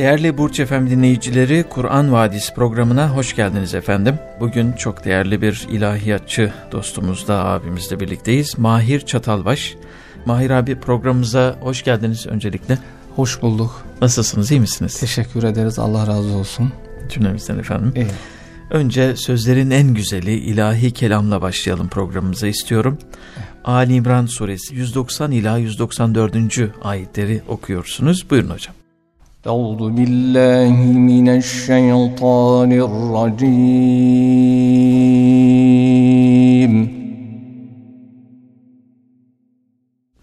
Değerli Burç Efem dinleyicileri, Kur'an Vadisi programına hoş geldiniz efendim. Bugün çok değerli bir ilahiyatçı dostumuzla, abimizle birlikteyiz. Mahir Çatalbaş. Mahir abi programımıza hoş geldiniz öncelikle. Hoş bulduk. Nasılsınız, iyi misiniz? Teşekkür ederiz, Allah razı olsun. Cümlemizden efendim. İyi. Önce sözlerin en güzeli ilahi kelamla başlayalım programımıza istiyorum. Ali İmran suresi 190 ila 194. ayetleri okuyorsunuz. Buyurun hocam. أعوذ بالله من الشيطان الرجيم.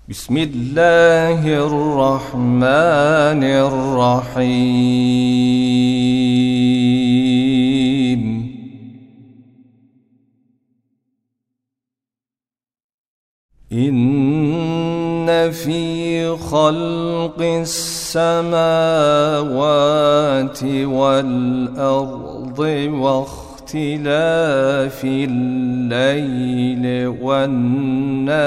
بسم الله الرحمن الرحيم. إن في خلق السماوات والأرض واختلاف الليل والنهار.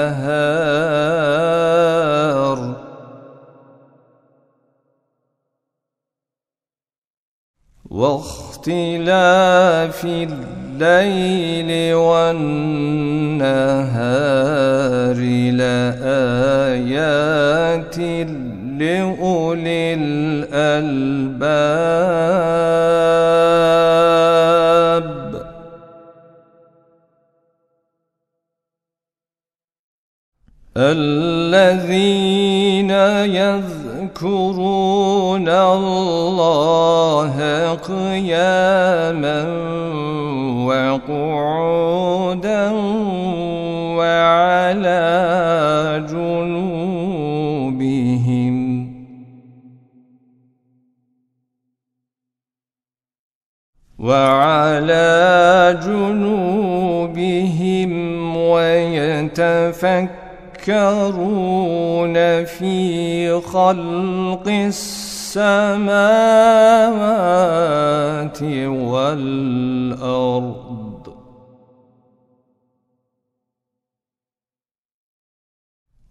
واختلاف الليل والنهار لآيات لأولي الألباب. الذين يذكرون الله قياما وقعودا وعلى جنوبهم وعلى جنوبهم ويتفكرون في خلق السماوات والأرض.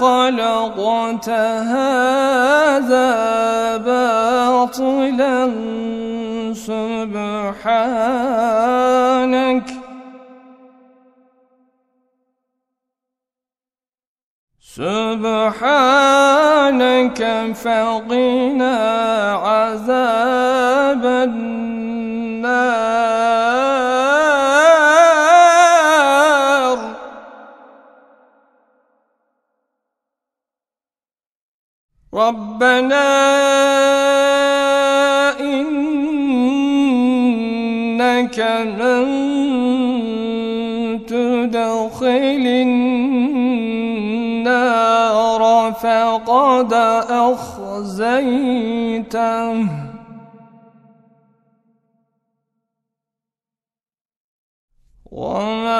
خلقت هذا باطلا. سبحانك. سبحانك فقنا عذاب النار. ربنا إنك من تدخل النار فقد أخزيته وما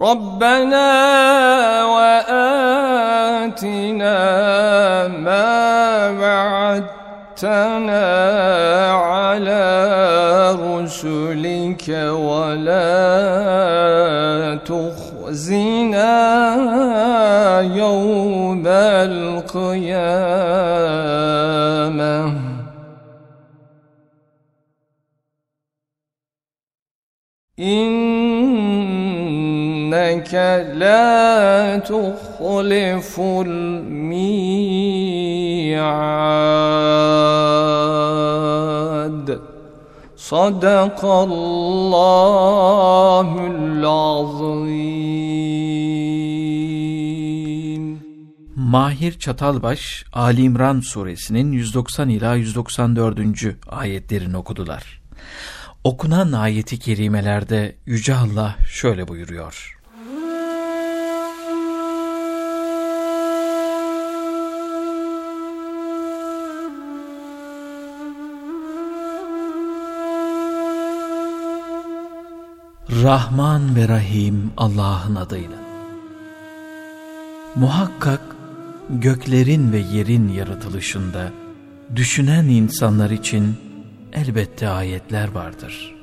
ربنا وآتنا ما وعدتنا على رسلك ولا تخزنا يوم القيامة. إنك لا تخلف الميعاد صدق الله العظيم Mahir Çatalbaş, Ali İmran suresinin 190 ila 194. ayetlerini okudular. Okunan ayeti kerimelerde Yüce Allah şöyle buyuruyor. Rahman ve Rahim Allah'ın adıyla. Muhakkak göklerin ve yerin yaratılışında düşünen insanlar için elbette ayetler vardır.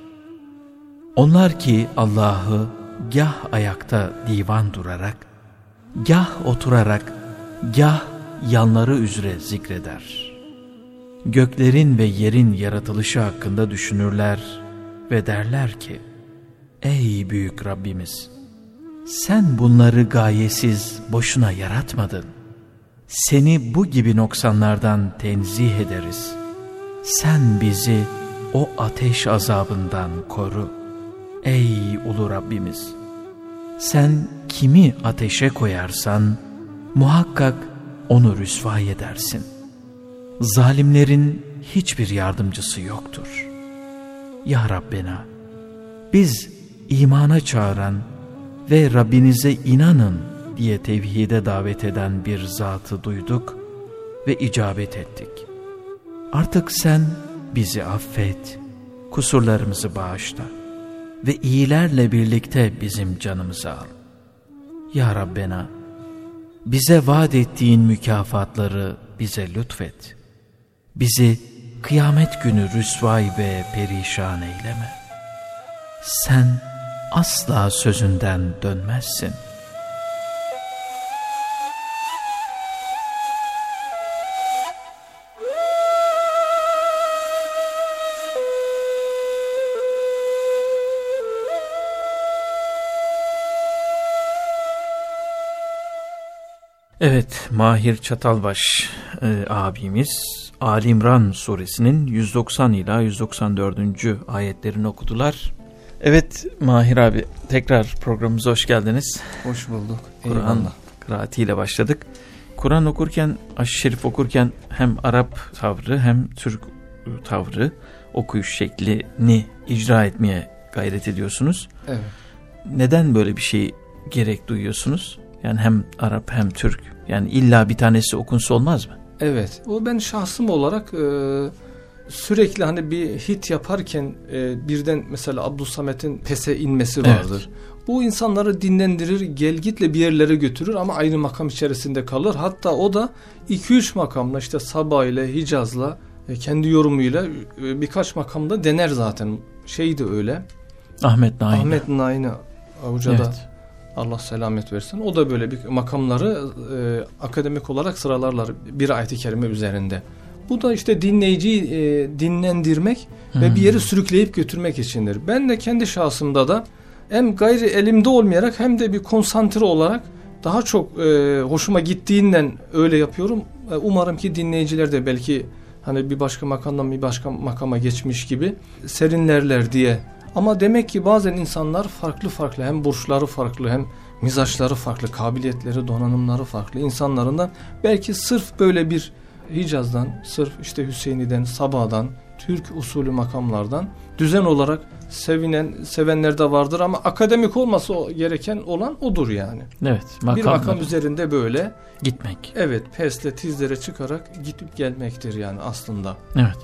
Onlar ki Allah'ı gah ayakta divan durarak, gah oturarak, gah yanları üzere zikreder. Göklerin ve yerin yaratılışı hakkında düşünürler ve derler ki, Ey büyük Rabbimiz! Sen bunları gayesiz boşuna yaratmadın. Seni bu gibi noksanlardan tenzih ederiz. Sen bizi o ateş azabından koru. Ey ulu Rabbimiz! Sen kimi ateşe koyarsan muhakkak onu rüsva edersin. Zalimlerin hiçbir yardımcısı yoktur. Ya Rabbena! Biz imana çağıran ve Rabbinize inanın diye tevhide davet eden bir zatı duyduk ve icabet ettik. Artık sen bizi affet, kusurlarımızı bağışla ve iyilerle birlikte bizim canımızı al. Ya Rabbena, bize vaat ettiğin mükafatları bize lütfet. Bizi kıyamet günü rüsvay ve perişan eyleme. Sen asla sözünden dönmezsin. Evet, Mahir Çatalbaş e, abimiz Ali İmran suresinin 190 ila 194. ayetlerini okudular. Evet Mahir abi tekrar programımıza hoş geldiniz. Hoş bulduk. Kur'an kıraatiyle başladık. Kur'an okurken, aşı şerif okurken hem Arap tavrı hem Türk tavrı okuyuş şeklini icra etmeye gayret ediyorsunuz. Evet. Neden böyle bir şey gerek duyuyorsunuz? Yani hem Arap hem Türk. Yani illa bir tanesi okunsa olmaz mı? Evet. O ben şahsım olarak e, sürekli hani bir hit yaparken e, birden mesela Abdülsamet'in pese inmesi vardır. Evet. Bu insanları dinlendirir, gelgitle bir yerlere götürür ama aynı makam içerisinde kalır. Hatta o da 2-3 makamla işte Sabah ile Hicaz'la e, kendi yorumuyla e, birkaç makamda dener zaten. Şey de öyle. Ahmet Naini. Ahmet Naini Avcı'da evet. Allah selamet versin. O da böyle bir makamları e, akademik olarak sıralarlar bir ayet-i kerime üzerinde. Bu da işte dinleyiciyi e, dinlendirmek hmm. ve bir yere sürükleyip götürmek içindir. Ben de kendi şahsımda da hem gayri elimde olmayarak hem de bir konsantre olarak daha çok e, hoşuma gittiğinden öyle yapıyorum. E, umarım ki dinleyiciler de belki hani bir başka makamdan bir başka makama geçmiş gibi serinlerler diye. Ama demek ki bazen insanlar farklı farklı hem burçları farklı hem mizaçları farklı, kabiliyetleri, donanımları farklı insanların belki sırf böyle bir Hicaz'dan, sırf işte Hüseyin'den, Sabah'dan, Türk usulü makamlardan düzen olarak sevinen sevenler de vardır ama akademik olması gereken olan odur yani. Evet. Makamlar. Bir makam üzerinde böyle gitmek. Evet, pesle tizlere çıkarak gidip gelmektir yani aslında. Evet.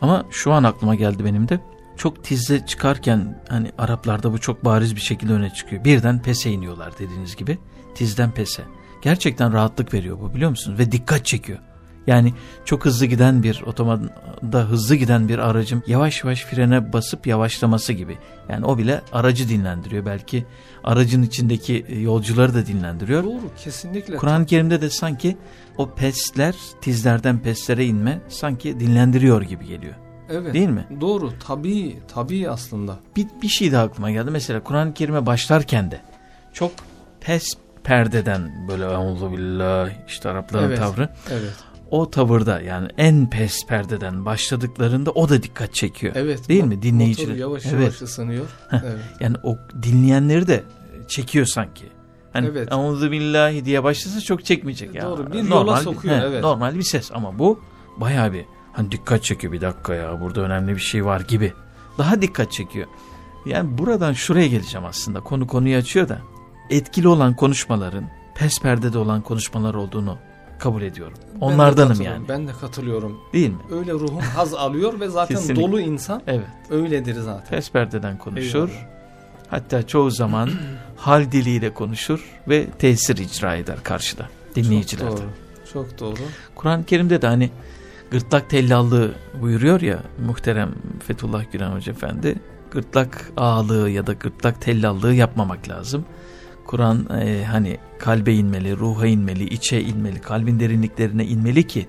Ama şu an aklıma geldi benim de. Çok tizle çıkarken hani Araplarda bu çok bariz bir şekilde öne çıkıyor. Birden pese iniyorlar dediğiniz gibi. Tizden pese. Gerçekten rahatlık veriyor bu biliyor musunuz? Ve dikkat çekiyor. Yani çok hızlı giden bir otomanda hızlı giden bir aracın yavaş yavaş frene basıp yavaşlaması gibi. Yani o bile aracı dinlendiriyor. Belki aracın içindeki yolcuları da dinlendiriyor. Doğru kesinlikle. Kur'an-ı Kerim'de de sanki o pesler tizlerden peslere inme sanki dinlendiriyor gibi geliyor. Evet. Değil mi? Doğru. Tabii, tabii aslında. Bir, bir şey daha aklıma geldi. Mesela Kur'an-ı Kerim'e başlarken de çok pes perdeden böyle billah işte Arapların evet, tavrı. Evet o tavırda yani en pes perdeden başladıklarında o da dikkat çekiyor. Evet. Değil mi dinleyiciler? yavaş evet. yavaş ısınıyor. evet. Yani o dinleyenleri de çekiyor sanki. Hani evet. Euzu billahi diye başlasa çok çekmeyecek ya. Doğru. Bir normal, yola sokuyor he, evet. Normal bir ses ama bu bayağı bir hani dikkat çekiyor bir dakika ya burada önemli bir şey var gibi. Daha dikkat çekiyor. Yani buradan şuraya geleceğim aslında. Konu konuyu açıyor da etkili olan konuşmaların pes perdede olan konuşmalar olduğunu kabul ediyorum. Onlardanım yani. Ben de katılıyorum. Değil mi? Öyle ruhum haz alıyor ve zaten dolu insan evet. öyledir zaten. Pesperdeden konuşur. Eyvallah. Hatta çoğu zaman hal diliyle konuşur ve tesir icra eder karşıda dinleyicilerde. Çok doğru. Çok doğru. Kur'an-ı Kerim'de de hani gırtlak tellallığı buyuruyor ya muhterem Fethullah Gülen Hoca Efendi. Gırtlak ağalığı ya da gırtlak tellallığı yapmamak lazım. Kur'an e, hani kalbe inmeli, ruha inmeli, içe inmeli, kalbin derinliklerine inmeli ki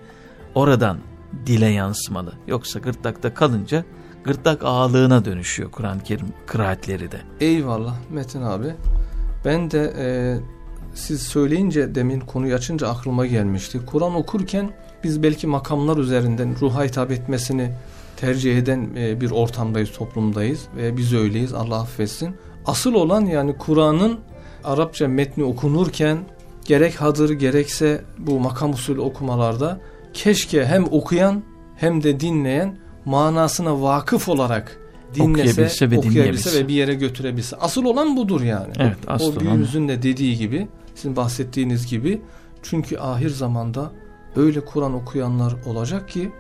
oradan dile yansımalı. Yoksa gırtlakta kalınca gırtlak ağalığına dönüşüyor Kur'an-ı Kerim kıraatleri de. Eyvallah Metin abi. Ben de e, siz söyleyince demin konuyu açınca aklıma gelmişti. Kur'an okurken biz belki makamlar üzerinden ruha hitap etmesini tercih eden e, bir ortamdayız, toplumdayız ve biz öyleyiz Allah affetsin. Asıl olan yani Kur'an'ın Arapça metni okunurken gerek hadır gerekse bu makam usulü okumalarda keşke hem okuyan hem de dinleyen manasına vakıf olarak dinlese, okuyabilse ve, okuyabilse ve bir yere götürebilse. Asıl olan budur yani. Evet, asıl o büyüğümüzün de dediği gibi, sizin bahsettiğiniz gibi. Çünkü ahir zamanda öyle Kur'an okuyanlar olacak ki,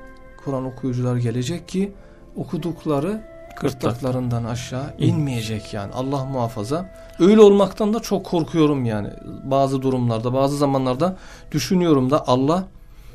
Kur'an okuyucular gelecek ki okudukları gırtlaklarından aşağı inmeyecek yani Allah muhafaza. Öyle olmaktan da çok korkuyorum yani bazı durumlarda bazı zamanlarda düşünüyorum da Allah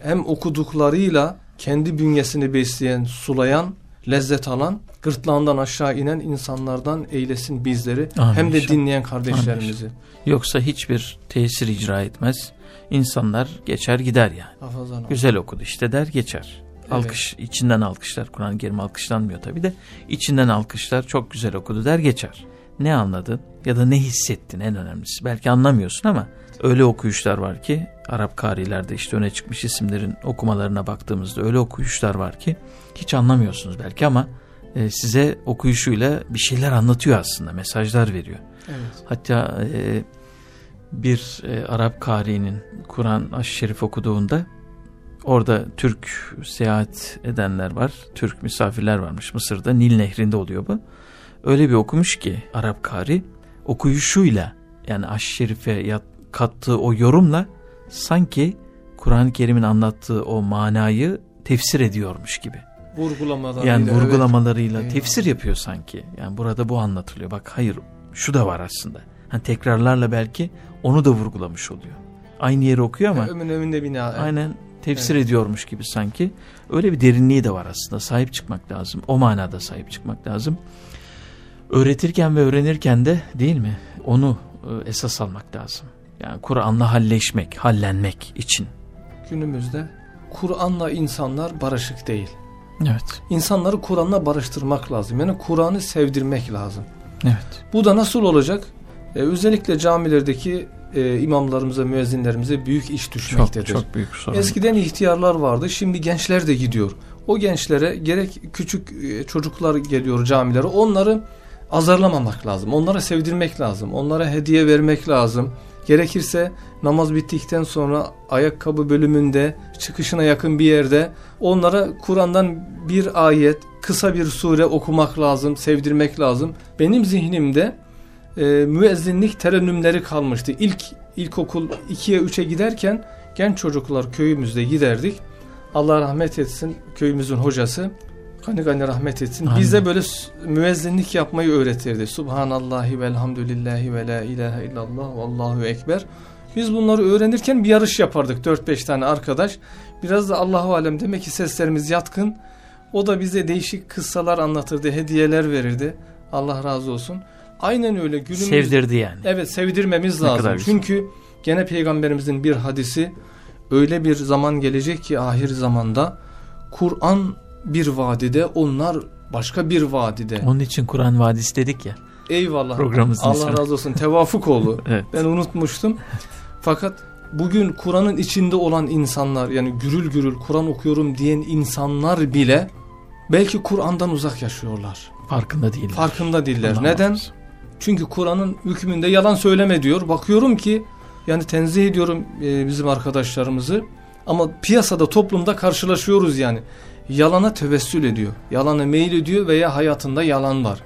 hem okuduklarıyla kendi bünyesini besleyen, sulayan, lezzet alan, gırtlağından aşağı inen insanlardan eylesin bizleri Amin. hem de dinleyen kardeşlerimizi. Amin. Yoksa hiçbir tesir icra etmez. İnsanlar geçer gider yani. Hafazan Güzel okudu işte der geçer. Alkış, evet. içinden alkışlar. Kur'an-ı Kerim alkışlanmıyor tabi de. içinden alkışlar çok güzel okudu der geçer. Ne anladın ya da ne hissettin en önemlisi. Belki anlamıyorsun ama Öyle okuyuşlar var ki Arap karilerde işte öne çıkmış isimlerin okumalarına baktığımızda öyle okuyuşlar var ki hiç anlamıyorsunuz belki ama e, size okuyuşuyla bir şeyler anlatıyor aslında mesajlar veriyor. Evet. Hatta e, bir e, Arap karinin Kur'an aş Şerif okuduğunda orada Türk seyahat edenler var. Türk misafirler varmış Mısır'da Nil Nehri'nde oluyor bu. Öyle bir okumuş ki Arap kari okuyuşuyla yani aş Şerif'e kattığı o yorumla sanki Kur'an-ı Kerim'in anlattığı o manayı tefsir ediyormuş gibi. Vurgulamalarıyla. Yani vurgulamalarıyla evet. tefsir yapıyor sanki. Yani burada bu anlatılıyor. Bak hayır şu da var aslında. Hani tekrarlarla belki onu da vurgulamış oluyor. Aynı yeri okuyor ama Ömün önünde bina. aynen tefsir evet. ediyormuş gibi sanki. Öyle bir derinliği de var aslında. Sahip çıkmak lazım. O manada sahip çıkmak lazım. Öğretirken ve öğrenirken de değil mi? Onu e, esas almak lazım. Yani Kur'an'la halleşmek, hallenmek için. Günümüzde Kur'an'la insanlar barışık değil. Evet. İnsanları Kur'an'la barıştırmak lazım. Yani Kur'an'ı sevdirmek lazım. Evet. Bu da nasıl olacak? Ee, özellikle camilerdeki e, imamlarımıza, müezzinlerimize büyük iş düşmektedir. Çok, çok büyük sorun. Eskiden ihtiyarlar vardı, şimdi gençler de gidiyor. O gençlere gerek küçük e, çocuklar geliyor camilere, onları azarlamamak lazım. Onlara sevdirmek lazım. Onlara hediye vermek lazım. Gerekirse namaz bittikten sonra ayakkabı bölümünde çıkışına yakın bir yerde onlara Kur'an'dan bir ayet, kısa bir sure okumak lazım, sevdirmek lazım. Benim zihnimde e, müezzinlik terennümleri kalmıştı. İlk ilkokul 2'ye 3'e giderken genç çocuklar köyümüzde giderdik. Allah rahmet etsin köyümüzün hocası. Gani gani rahmet etsin. Amin. Bize böyle müezzinlik yapmayı öğretirdi. Subhanallahi velhamdülillahi ve la ilahe illallah ve allahu ekber. Biz bunları öğrenirken bir yarış yapardık 4-5 tane arkadaş. Biraz da Allahu alem demek ki seslerimiz yatkın. O da bize değişik kıssalar anlatırdı, hediyeler verirdi. Allah razı olsun. Aynen öyle günümüz sevdirdi yani. Evet, sevdirmemiz Ne lazım. Çünkü gene peygamberimizin bir hadisi öyle bir zaman gelecek ki ahir zamanda Kur'an bir vadide, onlar başka bir vadide. Onun için Kur'an Vadisi dedik ya. Eyvallah. Programımızın Allah razı olsun. Tevafuk oldu. Evet. Ben unutmuştum. Fakat bugün Kur'an'ın içinde olan insanlar yani gürül gürül Kur'an okuyorum diyen insanlar bile belki Kur'an'dan uzak yaşıyorlar. Farkında değiller. Farkında değiller. Allah Neden? muhafaza. Çünkü Kur'an'ın hükmünde yalan söyleme diyor. Bakıyorum ki yani tenzih ediyorum e, bizim arkadaşlarımızı ama piyasada toplumda karşılaşıyoruz yani. Yalana tevessül ediyor. Yalana meyil ediyor veya hayatında yalan var.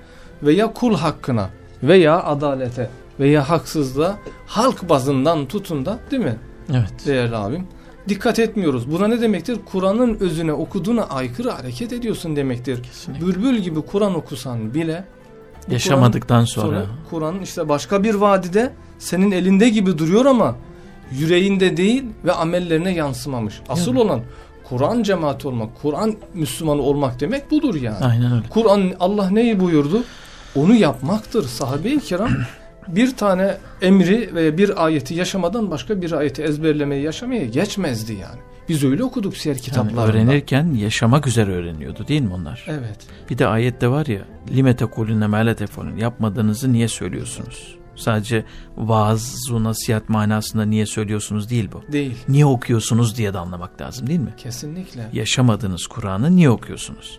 Veya kul hakkına veya adalete veya haksızlığa halk bazından tutun da değil mi Evet. değerli abim? Dikkat etmiyoruz. Buna ne demektir? Kur'an'ın özüne okuduğuna aykırı hareket ediyorsun demektir. Kesinlikle. Bülbül gibi Kur'an okusan bile Yaşamadıktan Kur'an- sonra. Kur'an işte başka bir vadide senin elinde gibi duruyor ama yüreğinde değil ve amellerine yansımamış. Asıl Evet. olan Kur'an cemaati olmak, Kur'an Müslümanı olmak demek budur yani. Aynen öyle. Kur'an Allah neyi buyurdu? Onu yapmaktır. Sahabe-i kiram bir tane emri ve bir ayeti yaşamadan başka bir ayeti ezberlemeye yaşamaya geçmezdi yani. Biz öyle okuduk siyer Yani kitaplarında. öğrenirken yaşamak üzere öğreniyordu değil mi onlar? Evet. Bir de ayette var ya lime tekulüne mele tefonun yapmadığınızı niye söylüyorsunuz? Sadece vaaz, nasihat manasında niye söylüyorsunuz değil bu. Değil. Niye okuyorsunuz diye de anlamak lazım değil mi? Kesinlikle. Yaşamadığınız Kur'an'ı niye okuyorsunuz?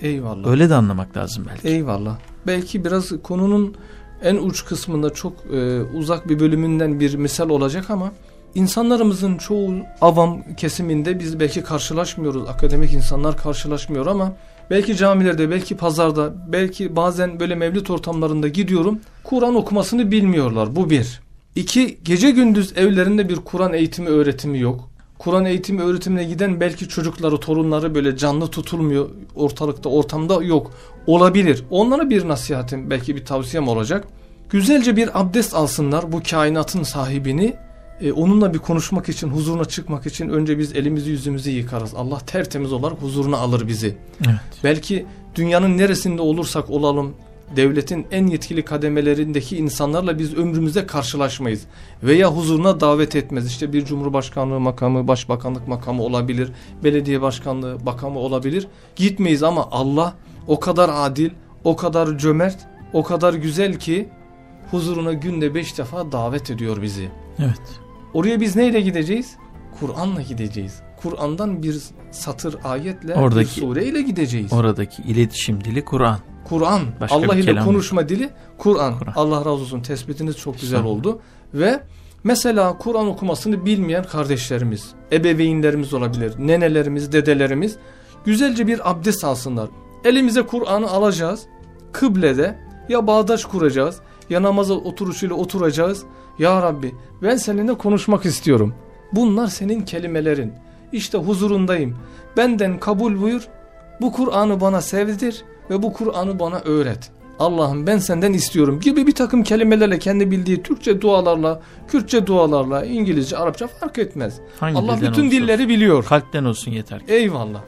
Eyvallah. Öyle de anlamak lazım belki. Eyvallah. Belki biraz konunun en uç kısmında çok e, uzak bir bölümünden bir misal olacak ama insanlarımızın çoğu avam kesiminde biz belki karşılaşmıyoruz. Akademik insanlar karşılaşmıyor ama belki camilerde, belki pazarda, belki bazen böyle mevlüt ortamlarında gidiyorum. Kur'an okumasını bilmiyorlar. Bu bir. İki, gece gündüz evlerinde bir Kur'an eğitimi öğretimi yok. Kur'an eğitimi öğretimine giden belki çocukları, torunları böyle canlı tutulmuyor. Ortalıkta, ortamda yok. Olabilir. Onlara bir nasihatim, belki bir tavsiyem olacak. Güzelce bir abdest alsınlar bu kainatın sahibini. E, onunla bir konuşmak için, huzuruna çıkmak için önce biz elimizi yüzümüzü yıkarız. Allah tertemiz olarak huzuruna alır bizi. Evet. Belki dünyanın neresinde olursak olalım devletin en yetkili kademelerindeki insanlarla biz ömrümüzde karşılaşmayız. Veya huzuruna davet etmez. İşte bir cumhurbaşkanlığı makamı, başbakanlık makamı olabilir. Belediye başkanlığı makamı olabilir. Gitmeyiz ama Allah o kadar adil, o kadar cömert, o kadar güzel ki huzuruna günde beş defa davet ediyor bizi. Evet. Oraya biz neyle gideceğiz? Kur'an'la gideceğiz. Kur'an'dan bir satır ayetle, Oradaki, bir sureyle gideceğiz. Oradaki iletişim dili Kur'an. Kur'an. Allah ile konuşma dili Kur'an. Kur Allah razı olsun tespitiniz çok güzel oldu. Ve mesela Kur'an okumasını bilmeyen kardeşlerimiz, ebeveynlerimiz olabilir, nenelerimiz, dedelerimiz güzelce bir abdest alsınlar. Elimize Kur'an'ı alacağız. Kıblede ya bağdaş kuracağız ya namaza oturuşuyla oturacağız. Ya Rabbi ben seninle konuşmak istiyorum. Bunlar senin kelimelerin. İşte huzurundayım. Benden kabul buyur. Bu Kur'an'ı bana sevdir ve bu Kur'an'ı bana öğret. Allah'ım ben senden istiyorum gibi bir takım kelimelerle kendi bildiği Türkçe dualarla, Kürtçe dualarla, İngilizce, Arapça fark etmez. Hangi Allah bütün olsun. dilleri biliyor. Kalpten olsun yeter ki. Eyvallah.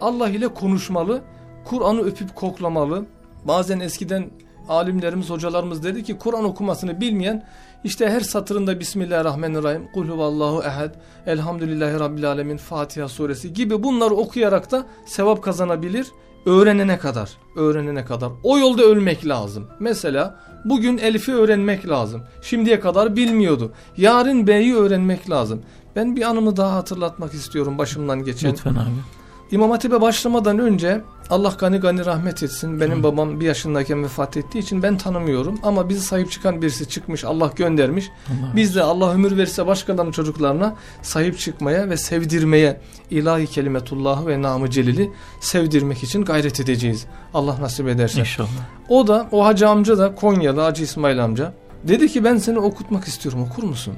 Allah ile konuşmalı, Kur'an'ı öpüp koklamalı. Bazen eskiden alimlerimiz, hocalarımız dedi ki Kur'an okumasını bilmeyen işte her satırında Bismillahirrahmanirrahim, Kul huvallahu ehad, Elhamdülillahi Rabbil alemin, Fatiha suresi gibi bunları okuyarak da sevap kazanabilir öğrenene kadar, öğrenene kadar. O yolda ölmek lazım. Mesela bugün Elif'i öğrenmek lazım. Şimdiye kadar bilmiyordu. Yarın B'yi öğrenmek lazım. Ben bir anımı daha hatırlatmak istiyorum başımdan geçen. Lütfen abi. İmam Hatip'e başlamadan önce Allah gani gani rahmet etsin. Benim Hı. babam bir yaşındayken vefat ettiği için ben tanımıyorum. Ama bizi sahip çıkan birisi çıkmış Allah göndermiş. Allah Biz de Allah ömür verirse başkalarının çocuklarına sahip çıkmaya ve sevdirmeye ilahi kelimetullahı ve namı celili sevdirmek için gayret edeceğiz. Allah nasip ederse. İnşallah. O da o hacı amca da Konyalı Hacı İsmail amca. Dedi ki ben seni okutmak istiyorum okur musun?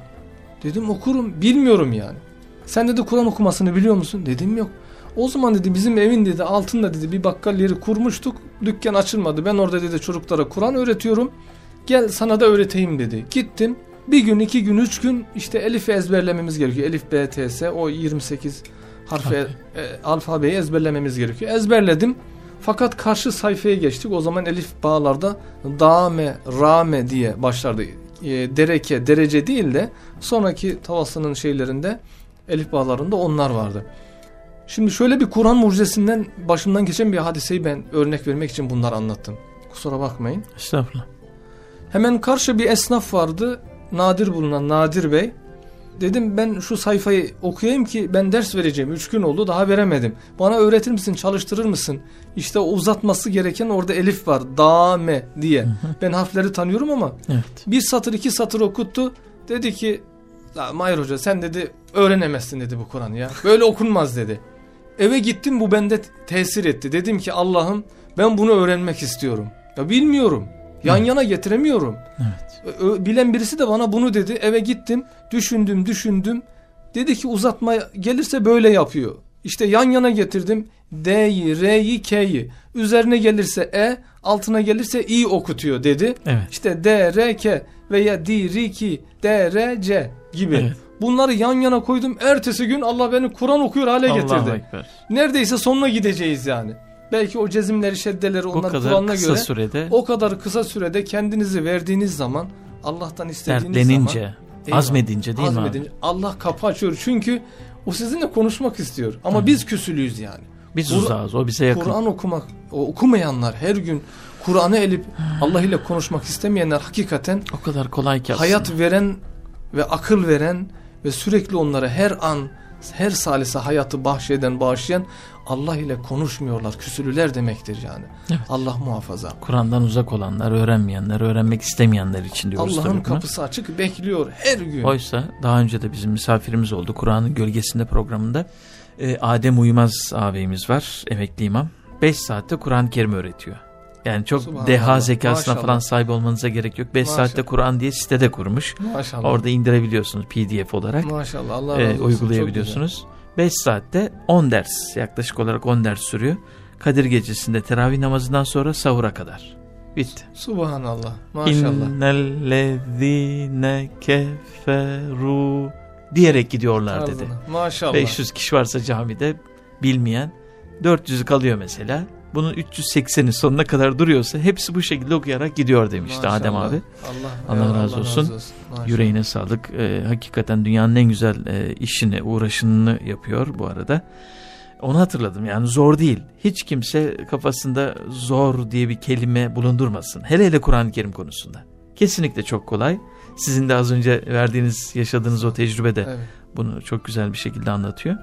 Dedim okurum bilmiyorum yani. Sen dedi Kur'an okumasını biliyor musun? Dedim yok. O zaman dedi bizim evin dedi altında dedi bir bakkal yeri kurmuştuk. Dükkan açılmadı. Ben orada dedi çocuklara Kur'an öğretiyorum. Gel sana da öğreteyim dedi. Gittim. Bir gün, iki gün, üç gün işte Elif'i ezberlememiz gerekiyor. Elif, B, T, S o 28 harfi e, alfabeyi ezberlememiz gerekiyor. Ezberledim. Fakat karşı sayfaya geçtik. O zaman Elif bağlarda dame, rame diye başlardı. E, dereke, derece değil de sonraki tavasının şeylerinde Elif bağlarında onlar vardı. Şimdi şöyle bir Kur'an mucizesinden başımdan geçen bir hadiseyi ben örnek vermek için bunları anlattım. Kusura bakmayın. Estağfurullah. Hemen karşı bir esnaf vardı. Nadir bulunan Nadir Bey. Dedim ben şu sayfayı okuyayım ki ben ders vereceğim. Üç gün oldu daha veremedim. Bana öğretir misin çalıştırır mısın? İşte uzatması gereken orada elif var. Da me diye. Ben harfleri tanıyorum ama. Evet. Bir satır iki satır okuttu. Dedi ki Mahir Hoca sen dedi öğrenemezsin dedi bu Kur'an ya. Böyle okunmaz dedi. Eve gittim bu bende tesir etti. Dedim ki Allah'ım ben bunu öğrenmek istiyorum. Ya bilmiyorum. Yan evet. yana getiremiyorum. Evet. Bilen birisi de bana bunu dedi. Eve gittim, düşündüm, düşündüm. Dedi ki uzatma gelirse böyle yapıyor. İşte yan yana getirdim. D'yi, R'yi, K'yi. Üzerine gelirse E, altına gelirse İ okutuyor dedi. Evet. İşte D, R, K veya D, R, K, D, R, C gibi. Evet. Bunları yan yana koydum. Ertesi gün Allah beni Kur'an okuyor hale getirdi. Ekber. Neredeyse sonuna gideceğiz yani. Belki o cezimleri, şeddeleri onlar Kur'an'a göre sürede, o kadar kısa sürede kendinizi verdiğiniz zaman Allah'tan istediğiniz zaman eyvallah, azmedince değil azmedince, mi abi? Allah kapı açıyor. Çünkü o sizinle konuşmak istiyor. Ama Hı. biz küsülüyüz yani. Biz uzağız. O bize yakın. Kur'an okumak, o okumayanlar her gün Kur'an'ı elip Allah ile konuşmak istemeyenler hakikaten o kadar kolay ki hayat veren ve akıl veren ve sürekli onlara her an her salise hayatı bahşeden bağışlayan Allah ile konuşmuyorlar küsülüler demektir yani. Evet. Allah muhafaza. Kur'an'dan uzak olanlar, öğrenmeyenler, öğrenmek istemeyenler için diyoruz Allah'ın kapısı açık bekliyor her gün. Oysa daha önce de bizim misafirimiz oldu Kur'an'ın gölgesinde programında. Ee, Adem Uymaz ağabeyimiz var emekli imam. 5 saatte Kur'an-ı Kerim öğretiyor. Yani çok deha zekasına Maşallah. falan sahip olmanıza gerek yok. 5 saatte Kur'an diye sitede kurmuş. Maşallah. Orada indirebiliyorsunuz pdf olarak. Maşallah Allah e, razı olsun. E, uygulayabiliyorsunuz. 5 saatte 10 ders yaklaşık olarak 10 ders sürüyor. Kadir gecesinde teravih namazından sonra sahura kadar. Bitti. Subhanallah. Maşallah. İnnellezine keferu diyerek gidiyorlar dedi. Maşallah. 500 kişi varsa camide bilmeyen 400'ü kalıyor mesela bunun 380'in sonuna kadar duruyorsa hepsi bu şekilde okuyarak gidiyor demişti Maşallah. Adem abi. Allah, Allah, Allah razı olsun. razı olsun. Yüreğine sağlık. Ee, hakikaten dünyanın en güzel e, işini, uğraşını yapıyor bu arada. Onu hatırladım yani zor değil. Hiç kimse kafasında zor diye bir kelime bulundurmasın. Hele hele Kur'an-ı Kerim konusunda. Kesinlikle çok kolay. Sizin de az önce verdiğiniz, yaşadığınız o tecrübede Evet. bunu çok güzel bir şekilde anlatıyor.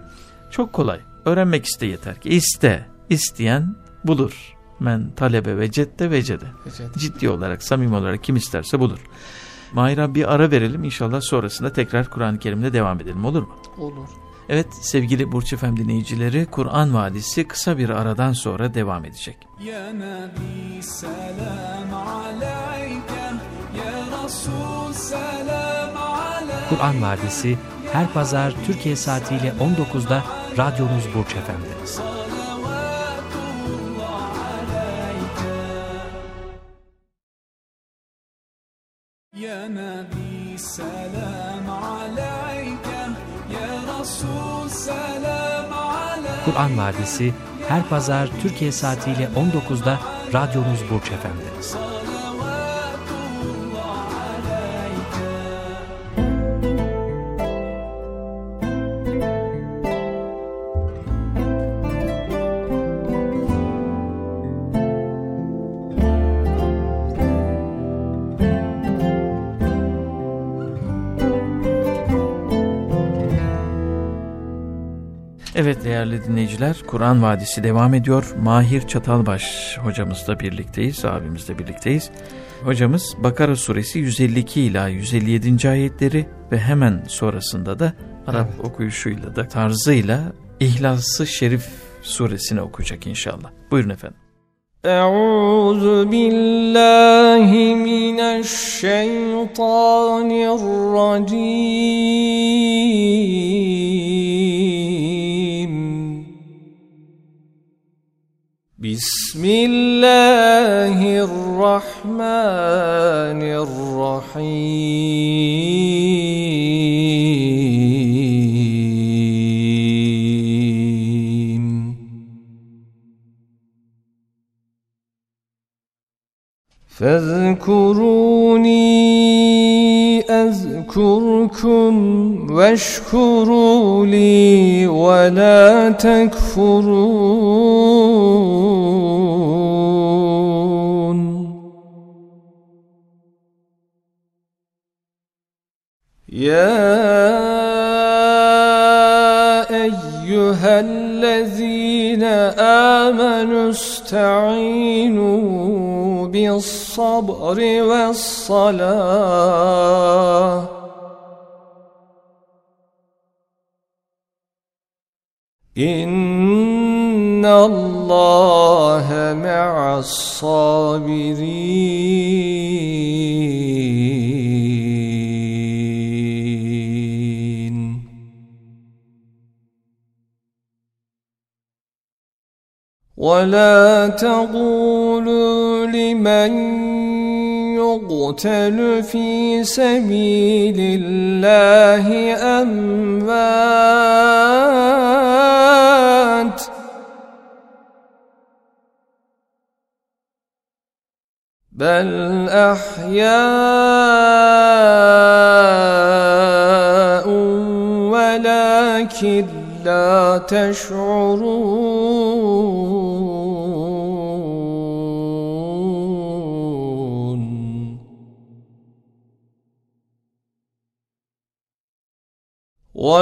Çok kolay. Öğrenmek iste yeter ki. İste. İsteyen bulur. Men talebe ve cedde ve cede. Ciddi olarak, samimi olarak kim isterse bulur. Mahir bir ara verelim. İnşallah sonrasında tekrar Kur'an-ı Kerim'de devam edelim olur mu? Olur. Evet sevgili Burç Efem dinleyicileri Kur'an Vadisi kısa bir aradan sonra devam edecek. Ya Nabi selam aleyke Ya Resul selam aleyke Kur'an Vadisi her pazar Türkiye saatiyle 19'da radyonuz Burç Efendi. Ya Nabi selam aleyke Ya Resul selam aleyke Kur'an Vadisi her pazar Türkiye saatiyle 19'da radyonuz Burç Efendi. Kur'an Vadisi devam ediyor. Mahir Çatalbaş hocamızla birlikteyiz, abimizle birlikteyiz. Hocamız Bakara suresi 152 ila 157. ayetleri ve hemen sonrasında da Arap evet. okuyuşuyla da tarzıyla İhlas-ı Şerif suresini okuyacak inşallah. Buyurun efendim. Euzu billahi mineşşeytanirracim. بسم الله الرحمن الرحيم. فاذكروني أذكركم واشكروا لي ولا تكفرون. يا أيها الذين آمنوا استعينوا بالصبر والصلاة. إن الله مع الصابرين ولا تقولوا لمن يقتل في سبيل الله أموات. بل أحياء ولكن لا تشعرون.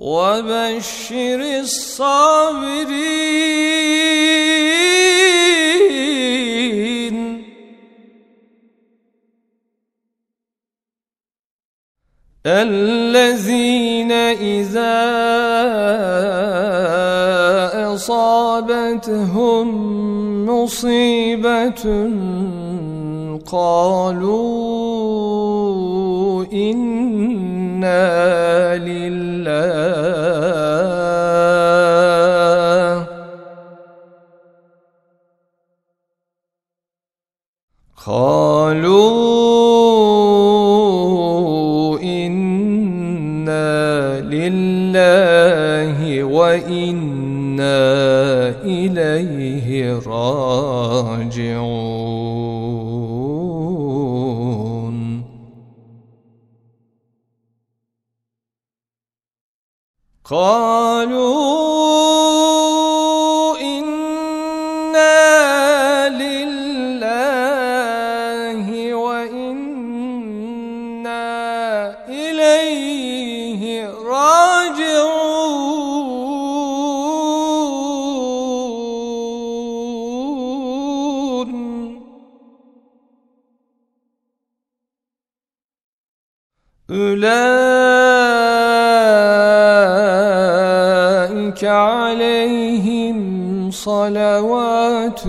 وبشر الصابرين. الذين إذا أصابتهم مصيبة قالوا لله. قالوا إنا لله وإنا إليه راجعون. قالوا صلوات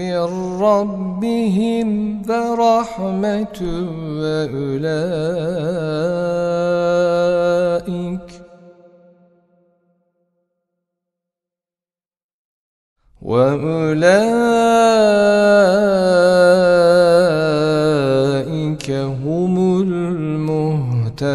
من ربهم ورحمة وأولئك. وأولئك هم المهتدون.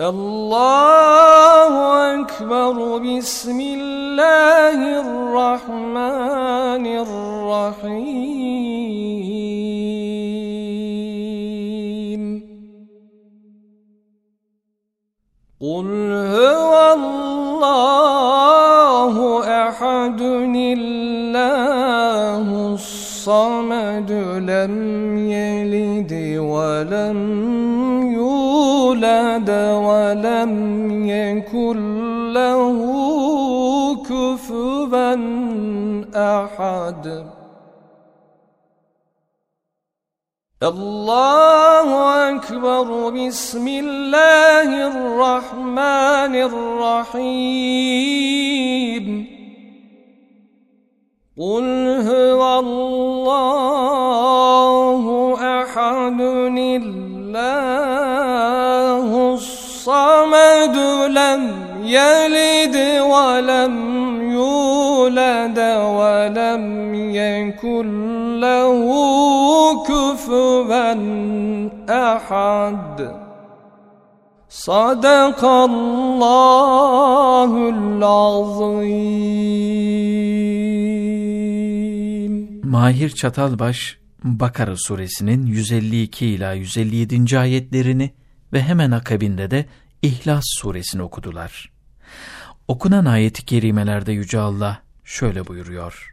الله أكبر. بسم الله الرحمن الرحيم. قل هو الله أحد الله الصمد لم يلد ولم يولد ولم يكن له كفوا أحد. الله أكبر. بسم الله الرحمن الرحيم. قل هو الله لم يلد ولم يولد ولم يكن له كفوا أحد صدق الله العظيم Mahir Çatalbaş Bakara suresinin 152 ila 157. ayetlerini ve hemen akabinde de İhlas suresini okudular. Okunan ayeti kerimelerde Yüce Allah şöyle buyuruyor.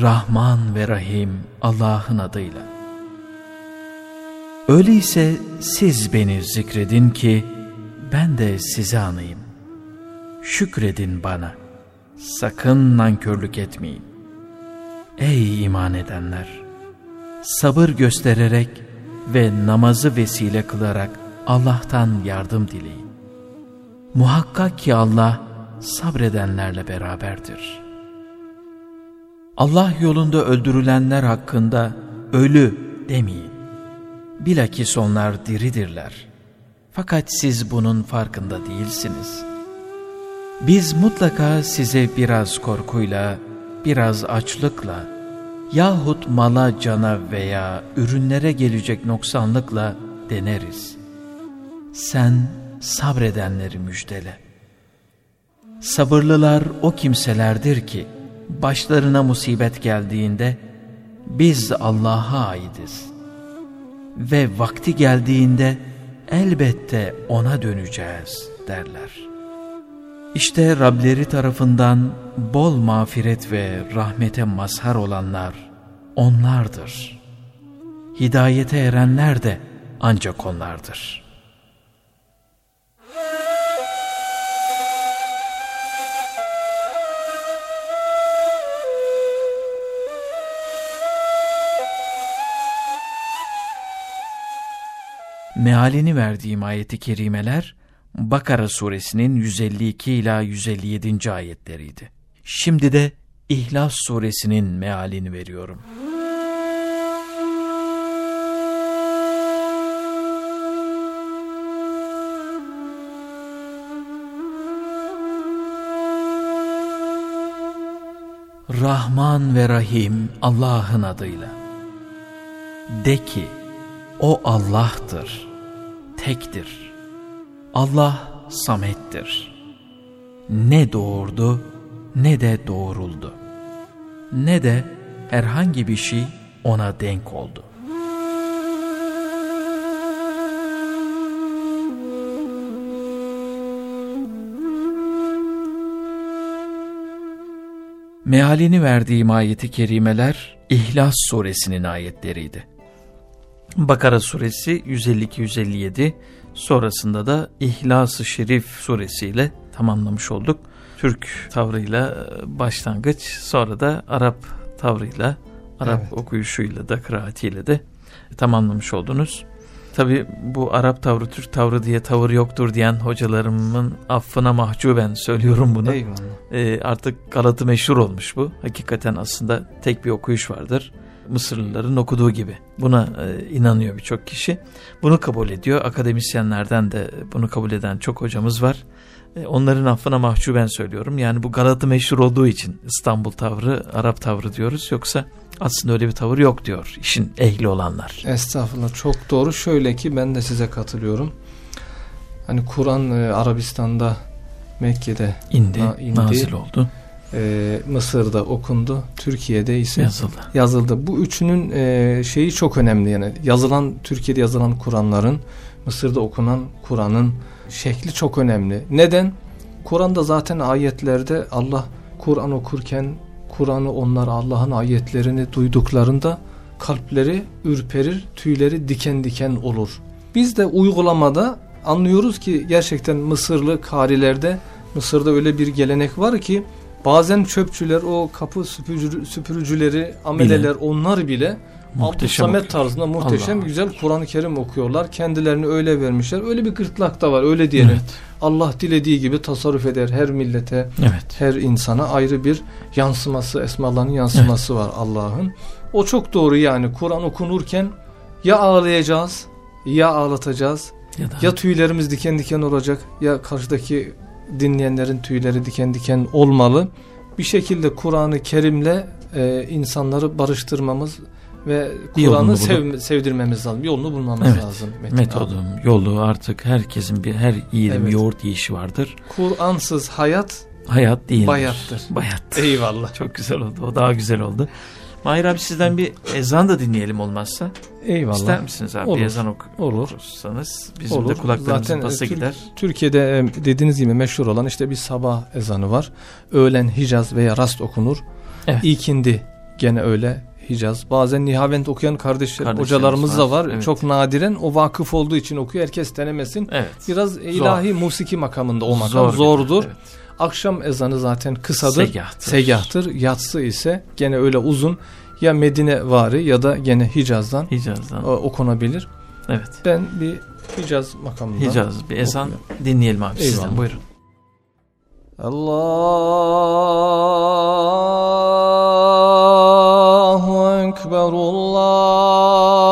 Rahman ve Rahim Allah'ın adıyla. Öyleyse siz beni zikredin ki ben de sizi anayım. Şükredin bana. Sakın nankörlük etmeyin. Ey iman edenler! Sabır göstererek ve namazı vesile kılarak Allah'tan yardım dileyin. Muhakkak ki Allah sabredenlerle beraberdir. Allah yolunda öldürülenler hakkında ölü demeyin. Bilakis onlar diridirler. Fakat siz bunun farkında değilsiniz. Biz mutlaka size biraz korkuyla, biraz açlıkla yahut mala, cana veya ürünlere gelecek noksanlıkla deneriz. Sen sabredenleri müjdele. Sabırlılar o kimselerdir ki, başlarına musibet geldiğinde, biz Allah'a aidiz. Ve vakti geldiğinde, elbette O'na döneceğiz derler. İşte Rableri tarafından bol mağfiret ve rahmete mazhar olanlar onlardır. hidayete erenler de ancak onlardır. Mealini verdiğim ayeti kerimeler Bakara suresinin 152 ila 157. ayetleriydi. Şimdi de İhlas suresinin mealini veriyorum. Rahman ve Rahim Allah'ın adıyla. De ki, O Allah'tır, tektir. Allah samettir. Ne doğurdu ne de doğuruldu. Ne de herhangi bir şey ona denk oldu. Mealini verdiğim ayeti kerimeler İhlas suresinin ayetleriydi. Bakara suresi 152-157 sonrasında da İhlas-ı Şerif suresiyle tamamlamış olduk. Türk tavrıyla başlangıç sonra da Arap tavrıyla Arap evet. okuyuşuyla da kıraatiyle de tamamlamış oldunuz. Tabi bu Arap tavrı Türk tavrı diye tavır yoktur diyen hocalarımın affına mahcuben söylüyorum bunu. Eyvallah. Ee, artık galatı meşhur olmuş bu. Hakikaten aslında tek bir okuyuş vardır. Mısırlıların okuduğu gibi. Buna e, inanıyor birçok kişi. Bunu kabul ediyor. Akademisyenlerden de bunu kabul eden çok hocamız var. E, onların affına mahcuben söylüyorum. Yani bu Galatı meşhur olduğu için İstanbul tavrı, Arap tavrı diyoruz. Yoksa aslında öyle bir tavır yok diyor işin ehli olanlar. Estağfurullah çok doğru. Şöyle ki ben de size katılıyorum. Hani Kur'an e, Arabistan'da Mekke'de indi, na, indi. nazil oldu. E, Mısır'da okundu. Türkiye'de ise yazıldı. yazıldı. Bu üçünün e, şeyi çok önemli yani. Yazılan Türkiye'de yazılan Kur'anların Mısır'da okunan Kur'an'ın şekli çok önemli. Neden? Kur'an'da zaten ayetlerde Allah Kur'an okurken Kur'an'ı onlar Allah'ın ayetlerini duyduklarında kalpleri ürperir, tüyleri diken diken olur. Biz de uygulamada anlıyoruz ki gerçekten Mısırlı karilerde Mısır'da öyle bir gelenek var ki bazen çöpçüler o kapı süpürücü, süpürücüleri ameleler bile. onlar bile Abdülsamet tarzında muhteşem Allah güzel Kur'an-ı Kerim okuyorlar. Kendilerini öyle vermişler. Öyle bir gırtlak da var öyle diyelim. Evet. Allah dilediği gibi tasarruf eder her millete, evet. her insana ayrı bir yansıması, esmalarının yansıması evet. var Allah'ın. O çok doğru yani Kur'an okunurken ya ağlayacağız ya ağlatacağız ya, da... ya tüylerimiz diken diken olacak ya karşıdaki dinleyenlerin tüyleri diken diken olmalı. Bir şekilde Kur'an-ı Kerim'le e, insanları barıştırmamız ve Kur'an'ı sev, sevdirmemiz lazım. Yolunu bulmamız evet, lazım. Metin metodum, abi. yolu artık herkesin bir her yiğidin evet. yoğurt yiyişi vardır. Kur'ansız hayat hayat değil. Bayattır. Bayattır. Eyvallah. Çok güzel oldu. O daha güzel oldu. Mahir abi sizden bir ezan da dinleyelim olmazsa. Eyvallah. İster misiniz abi? Olur. Bir ezan ok Olur. okursanız bizim Olur. de kulaklarımızın Zaten pası Tür gider. Türkiye'de e, dediğiniz gibi meşhur olan işte bir sabah ezanı var. Öğlen Hicaz veya Rast okunur. Evet. İkindi gene öyle Hicaz. Bazen Nihavent okuyan kardeşler, hocalarımız da var. Evet. Çok nadiren o vakıf olduğu için okuyor. Herkes denemesin. Evet. Biraz ilahi musiki makamında o makam Zor zordur. Evet. Akşam ezanı zaten kısadır. Segahtır. Segahtır. Yatsı ise gene öyle uzun. Ya Medine vari ya da gene Hicaz'dan, Hicaz'dan. okunabilir. Evet. Ben bir Hicaz makamında Hicaz bir ezan okuyorum. dinleyelim abi Eyvallah. sizden. Buyurun. Allahu Ekber Allahu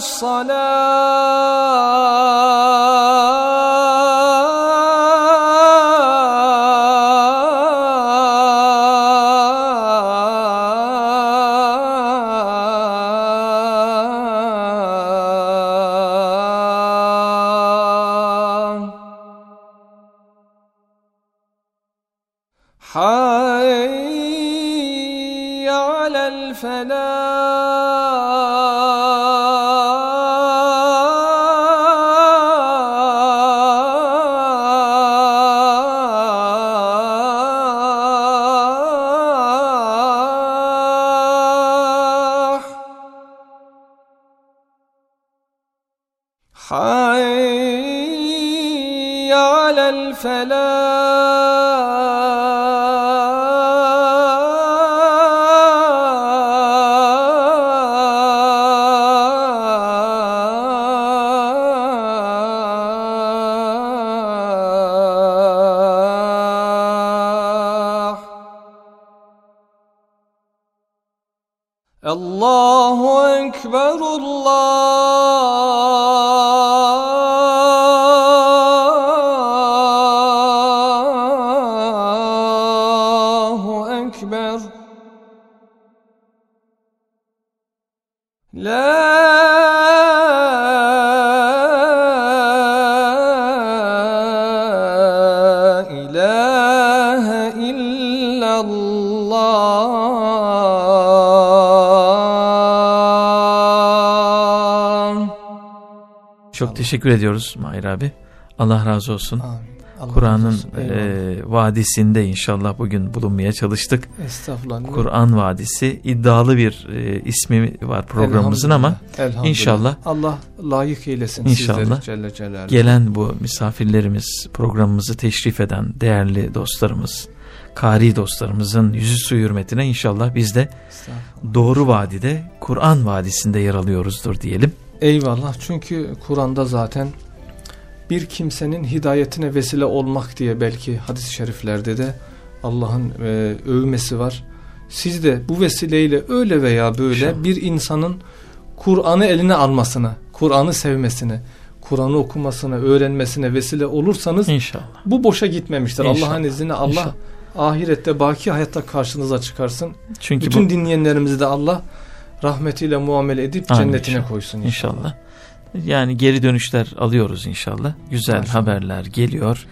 الصلاة Allahu Ekber, Allahu Çok teşekkür ediyoruz Mahir abi. Allah razı olsun. Kur'an'ın e, vadisinde inşallah bugün bulunmaya çalıştık. Estağfurullah. Kur'an Vadisi iddialı bir e, ismi var programımızın ama Elhamdülillah, elhamdülillah. inşallah Allah layık eylesin İnşallah. sizleri Celle Celaluhu. gelen bu misafirlerimiz, programımızı teşrif eden değerli dostlarımız, kari dostlarımızın yüzü su hürmetine inşallah biz de doğru vadide Kur'an Vadisi'nde yer alıyoruzdur diyelim. Eyvallah çünkü Kur'an'da zaten bir kimsenin hidayetine vesile olmak diye belki hadis-i şeriflerde de Allah'ın e, övmesi var. Siz de bu vesileyle öyle veya böyle bir insanın Kur'an'ı eline almasına, Kur'an'ı sevmesine, Kur'an'ı okumasına, öğrenmesine vesile olursanız İnşallah. bu boşa gitmemiştir. Allah'ın izniyle Allah İnşallah. ahirette baki hayatta karşınıza çıkarsın. Çünkü Bütün bu, dinleyenlerimizi de Allah rahmetiyle muamele edip Amin cennetine koysun inşallah. inşallah. Yani geri dönüşler alıyoruz inşallah. Güzel Maşallah. haberler geliyor.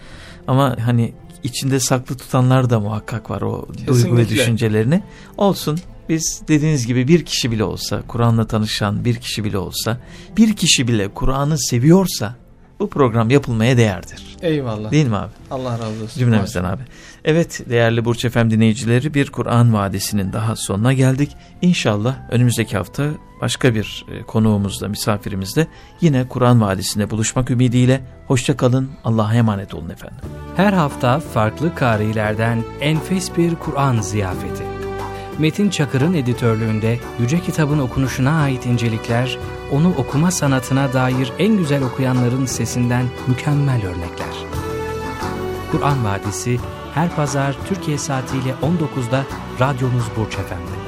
Ama hani içinde saklı tutanlar da muhakkak var o duygu ve Kesinlikle. düşüncelerini. Olsun biz dediğiniz gibi bir kişi bile olsa, Kur'an'la tanışan bir kişi bile olsa, bir kişi bile Kur'an'ı seviyorsa bu program yapılmaya değerdir. Eyvallah. Değil mi abi? Allah razı olsun. Cümlemizden abi. Evet değerli Burç Efem dinleyicileri bir Kur'an Vadisi'nin daha sonuna geldik. İnşallah önümüzdeki hafta başka bir e, konuğumuzla, misafirimizle yine Kur'an Vadisi'nde buluşmak ümidiyle. Hoşça kalın, Allah'a emanet olun efendim. Her hafta farklı karilerden enfes bir Kur'an ziyafeti. Metin Çakır'ın editörlüğünde Yüce Kitabın okunuşuna ait incelikler, onu okuma sanatına dair en güzel okuyanların sesinden mükemmel örnekler. Kur'an Vadisi her pazar Türkiye saatiyle 19'da radyonuz Burç Efendi.